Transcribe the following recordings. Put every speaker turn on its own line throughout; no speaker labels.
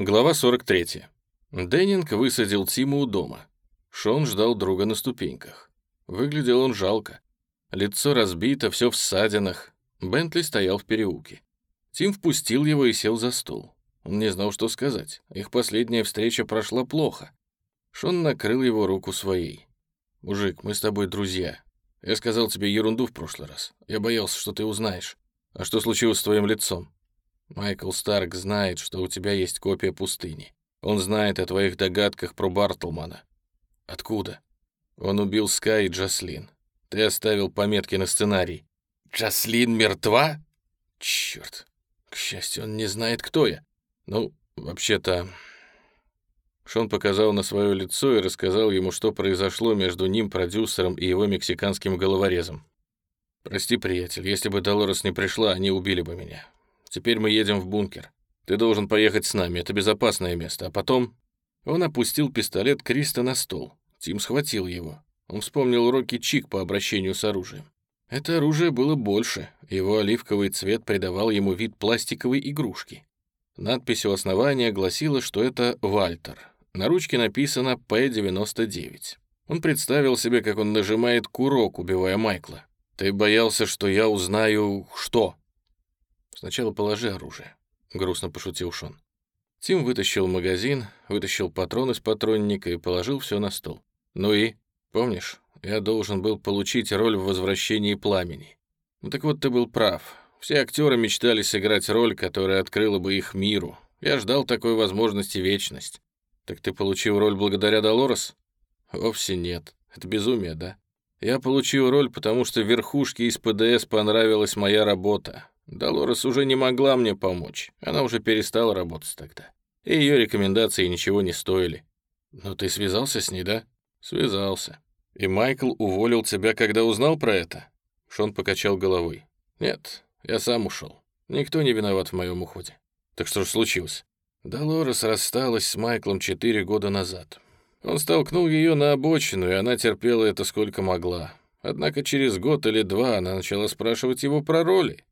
Глава 43. Деннинг высадил Тима у дома. Шон ждал друга на ступеньках. Выглядел он жалко. Лицо разбито, все в ссадинах. Бентли стоял в переулке. Тим впустил его и сел за стол. Он не знал, что сказать. Их последняя встреча прошла плохо. Шон накрыл его руку своей. «Мужик, мы с тобой друзья. Я сказал тебе ерунду в прошлый раз. Я боялся, что ты узнаешь. А что случилось с твоим лицом? Майкл Старк знает, что у тебя есть копия пустыни. Он знает о твоих догадках про Бартлмана. Откуда? Он убил Скай и Джаслин. Ты оставил пометки на сценарий. Джаслин мертва? Черт. К счастью, он не знает, кто я. Ну, вообще-то... Шон показал на свое лицо и рассказал ему, что произошло между ним, продюсером и его мексиканским головорезом. «Прости, приятель, если бы Долорес не пришла, они убили бы меня. Теперь мы едем в бункер. Ты должен поехать с нами, это безопасное место. А потом...» Он опустил пистолет Криста на стол. Тим схватил его. Он вспомнил уроки Чик по обращению с оружием. Это оружие было больше. Его оливковый цвет придавал ему вид пластиковой игрушки. Надпись у основания гласила, что это «Вальтер». На ручке написано «П-99». Он представил себе, как он нажимает курок, убивая Майкла. «Ты боялся, что я узнаю... что?» «Сначала положи оружие», — грустно пошутил Шон. Тим вытащил магазин, вытащил патрон из патронника и положил все на стол. «Ну и? Помнишь, я должен был получить роль в «Возвращении пламени». Ну так вот ты был прав. Все актеры мечтали сыграть роль, которая открыла бы их миру. Я ждал такой возможности вечность. Так ты получил роль благодаря Долорес? Вовсе нет. Это безумие, да? Я получил роль, потому что верхушке из ПДС понравилась моя работа. Долорес уже не могла мне помочь. Она уже перестала работать тогда. И ее рекомендации ничего не стоили. Но ты связался с ней, да? Связался. И Майкл уволил тебя, когда узнал про это? Шон покачал головой. Нет, я сам ушел. Никто не виноват в моем уходе. Так что же случилось? Долорес рассталась с Майклом четыре года назад. Он столкнул ее на обочину, и она терпела это сколько могла. Однако через год или два она начала спрашивать его про роли.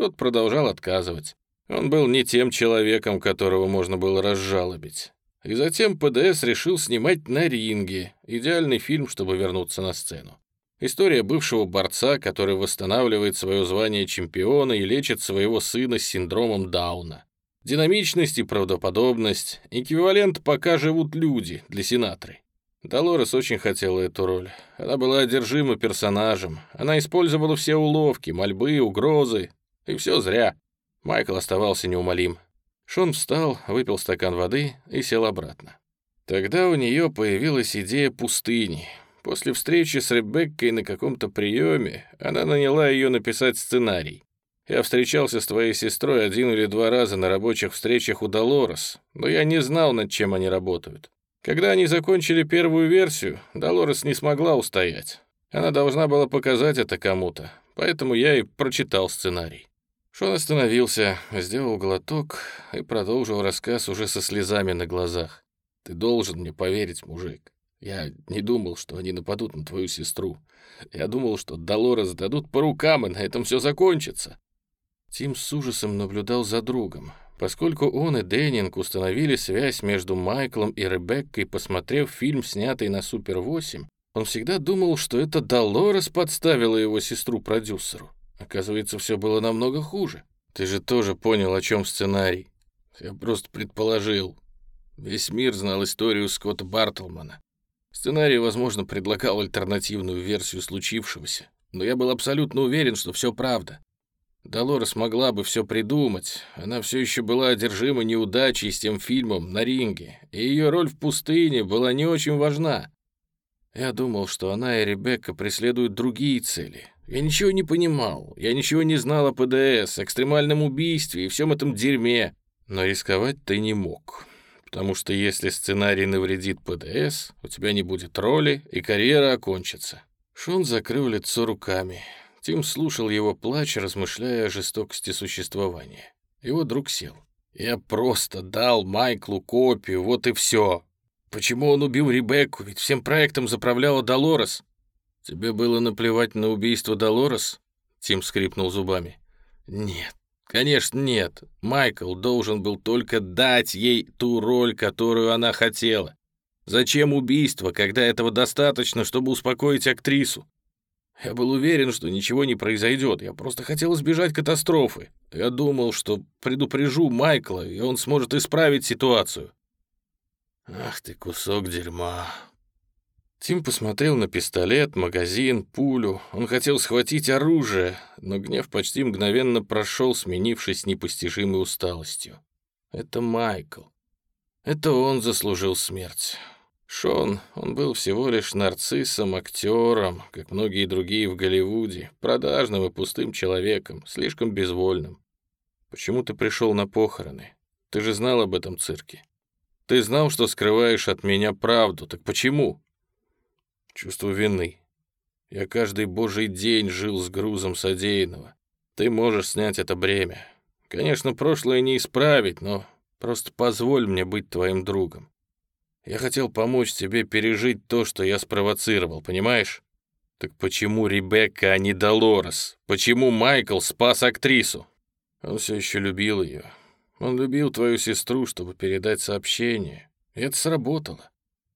Тот продолжал отказывать. Он был не тем человеком, которого можно было разжалобить. И затем ПДС решил снимать на ринге. Идеальный фильм, чтобы вернуться на сцену. История бывшего борца, который восстанавливает свое звание чемпиона и лечит своего сына с синдромом Дауна. Динамичность и правдоподобность — эквивалент «пока живут люди» для Синатры. Долорес очень хотела эту роль. Она была одержима персонажем. Она использовала все уловки, мольбы, угрозы, и все зря. Майкл оставался неумолим. Шон встал, выпил стакан воды и сел обратно. Тогда у нее появилась идея пустыни. После встречи с Ребеккой на каком-то приеме она наняла ее написать сценарий. Я встречался с твоей сестрой один или два раза на рабочих встречах у Долорес, но я не знал, над чем они работают. Когда они закончили первую версию, Долорес не смогла устоять. Она должна была показать это кому-то, поэтому я и прочитал сценарий. Шон остановился, сделал глоток и продолжил рассказ уже со слезами на глазах. «Ты должен мне поверить, мужик. Я не думал, что они нападут на твою сестру. Я думал, что Долорес дадут по рукам, и на этом все закончится». Тим с ужасом наблюдал за другом. Поскольку он и Деннинг установили связь между Майклом и Ребеккой, посмотрев фильм, снятый на Супер-8, он всегда думал, что это Долорес подставила его сестру продюсеру. Оказывается, все было намного хуже. Ты же тоже понял, о чем сценарий. Я просто предположил. Весь мир знал историю Скотта Бартлмана. Сценарий, возможно, предлагал альтернативную версию случившегося, но я был абсолютно уверен, что все правда. Долора смогла бы все придумать. Она все еще была одержима неудачей с тем фильмом на ринге, и ее роль в пустыне была не очень важна. Я думал, что она и Ребекка преследуют другие цели, я ничего не понимал, я ничего не знал о ПДС, экстремальном убийстве и всем этом дерьме. Но рисковать ты не мог, потому что если сценарий навредит ПДС, у тебя не будет роли, и карьера окончится». Шон закрыл лицо руками. Тим слушал его плач, размышляя о жестокости существования. Его друг сел. «Я просто дал Майклу копию, вот и все. Почему он убил Ребекку? Ведь всем проектом заправляла Долорес. «Тебе было наплевать на убийство Долорес?» Тим скрипнул зубами. «Нет, Конечно, нет. Майкл должен был только дать ей ту роль, которую она хотела. Зачем убийство, когда этого достаточно, чтобы успокоить актрису? Я был уверен, что ничего не произойдет. Я просто хотел избежать катастрофы. Я думал, что предупрежу Майкла, и он сможет исправить ситуацию. Ах ты кусок дерьма. Тим посмотрел на пистолет, магазин, пулю. Он хотел схватить оружие, но гнев почти мгновенно прошел, сменившись непостижимой усталостью. Это Майкл. Это он заслужил смерть. Шон, он был всего лишь нарциссом, актером, как многие другие в Голливуде, продажным и пустым человеком, слишком безвольным. Почему ты пришел на похороны? Ты же знал об этом цирке. Ты знал, что скрываешь от меня правду, так почему? Чувство вины. Я каждый божий день жил с грузом содеянного. Ты можешь снять это бремя. Конечно, прошлое не исправить, но просто позволь мне быть твоим другом. Я хотел помочь тебе пережить то, что я спровоцировал, понимаешь? Так почему Ребекка, а не Долорес? Почему Майкл спас актрису? Он все еще любил ее. Он любил твою сестру, чтобы передать сообщение. И это сработало.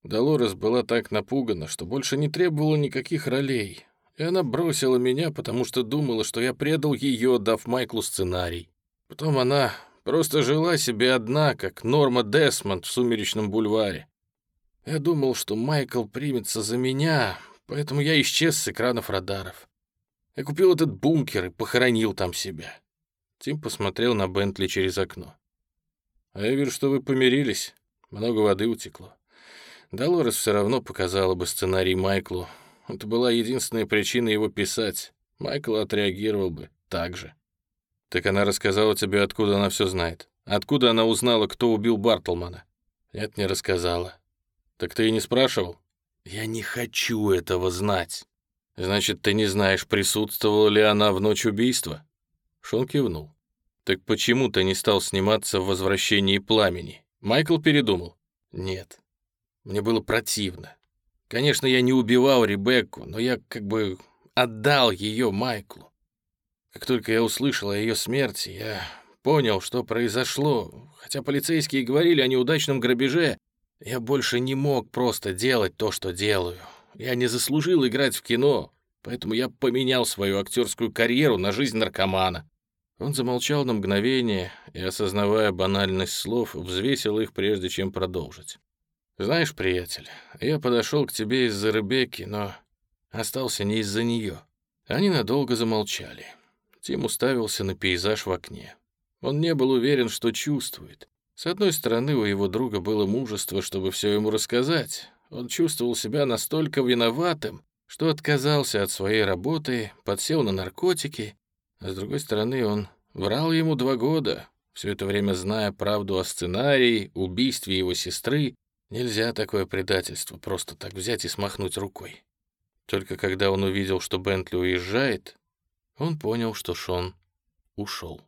Долорес была так напугана, что больше не требовала никаких ролей. И она бросила меня, потому что думала, что я предал ее, дав Майклу сценарий. Потом она просто жила себе одна, как Норма Десмонд в «Сумеречном бульваре». Я думал, что Майкл примется за меня, поэтому я исчез с экранов радаров. Я купил этот бункер и похоронил там себя. Тим посмотрел на Бентли через окно. А я вижу, что вы помирились. Много воды утекло. Долорес все равно показала бы сценарий Майклу. Это была единственная причина его писать. Майкл отреагировал бы так же. Так она рассказала тебе, откуда она все знает. Откуда она узнала, кто убил Бартлмана? Нет, не рассказала. Так ты и не спрашивал? Я не хочу этого знать. Значит, ты не знаешь, присутствовала ли она в ночь убийства? Шон кивнул. Так почему ты не стал сниматься в «Возвращении пламени»? Майкл передумал. Нет. Мне было противно. Конечно, я не убивал Ребекку, но я как бы отдал ее Майклу. Как только я услышал о ее смерти, я понял, что произошло. Хотя полицейские говорили о неудачном грабеже, я больше не мог просто делать то, что делаю. Я не заслужил играть в кино, поэтому я поменял свою актерскую карьеру на жизнь наркомана». Он замолчал на мгновение и, осознавая банальность слов, взвесил их, прежде чем продолжить. «Знаешь, приятель, я подошел к тебе из-за Ребекки, но остался не из-за нее». Они надолго замолчали. Тим уставился на пейзаж в окне. Он не был уверен, что чувствует. С одной стороны, у его друга было мужество, чтобы все ему рассказать. Он чувствовал себя настолько виноватым, что отказался от своей работы, подсел на наркотики, а с другой стороны, он врал ему два года, все это время зная правду о сценарии, убийстве его сестры. Нельзя такое предательство просто так взять и смахнуть рукой. Только когда он увидел, что Бентли уезжает, он понял, что Шон ушел.